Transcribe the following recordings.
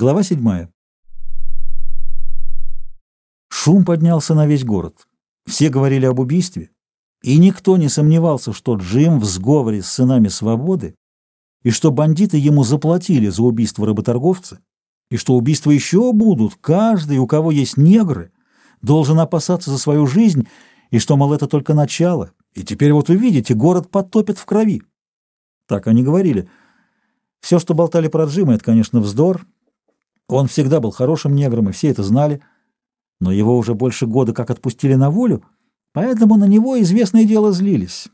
Глава 7. Шум поднялся на весь город. Все говорили об убийстве, и никто не сомневался, что Джим в сговоре с сынами свободы, и что бандиты ему заплатили за убийство работорговца, и что убийства еще будут, каждый, у кого есть негры, должен опасаться за свою жизнь, и что, мол, это только начало, и теперь вот увидите, город потопит в крови. Так они говорили. Все, что болтали про Джима, это, конечно, вздор, он всегда был хорошим негром, и все это знали, но его уже больше года как отпустили на волю, поэтому на него известное дело злились,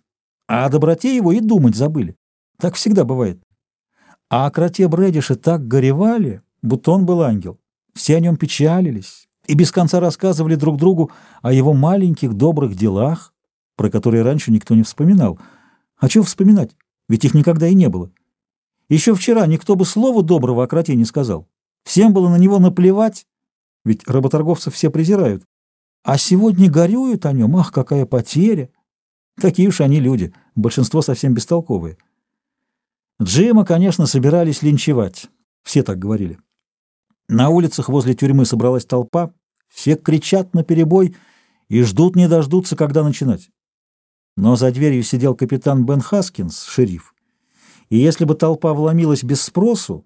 а о доброте его и думать забыли. Так всегда бывает. А о кроте Брэдиша так горевали, будто он был ангел. Все о нем печалились и без конца рассказывали друг другу о его маленьких добрых делах, про которые раньше никто не вспоминал. А чего вспоминать? Ведь их никогда и не было. Еще вчера никто бы слова доброго о кроте не сказал. Всем было на него наплевать, ведь работорговцев все презирают. А сегодня горюют о нем, ах, какая потеря! Такие уж они люди, большинство совсем бестолковые. Джима, конечно, собирались линчевать, все так говорили. На улицах возле тюрьмы собралась толпа, все кричат на перебой и ждут не дождутся, когда начинать. Но за дверью сидел капитан Бен Хаскинс, шериф, и если бы толпа вломилась без спросу,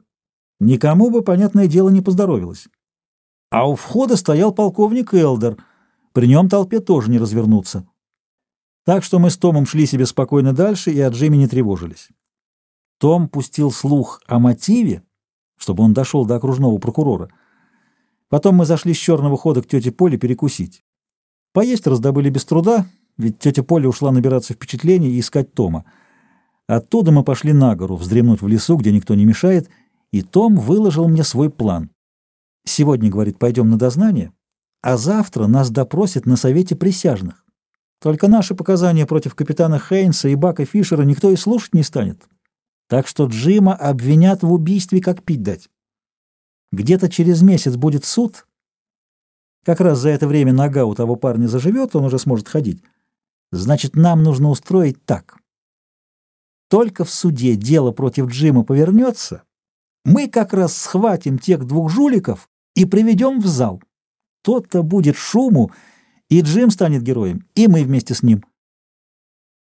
Никому бы, понятное дело, не поздоровилось. А у входа стоял полковник Элдер. При нем толпе тоже не развернуться. Так что мы с Томом шли себе спокойно дальше и от Джимми не тревожились. Том пустил слух о мотиве, чтобы он дошел до окружного прокурора. Потом мы зашли с черного хода к тете Поле перекусить. Поесть раздобыли без труда, ведь тетя Поля ушла набираться впечатлений и искать Тома. Оттуда мы пошли на гору, вздремнуть в лесу, где никто не мешает, и Том выложил мне свой план. Сегодня, говорит, пойдем на дознание, а завтра нас допросят на совете присяжных. Только наши показания против капитана Хейнса и Бака Фишера никто и слушать не станет. Так что Джима обвинят в убийстве, как пить дать. Где-то через месяц будет суд. Как раз за это время нога у того парня заживет, он уже сможет ходить. Значит, нам нужно устроить так. Только в суде дело против Джима повернется, мы как раз схватим тех двух жуликов и приведем в зал. Тот-то будет шуму, и Джим станет героем, и мы вместе с ним.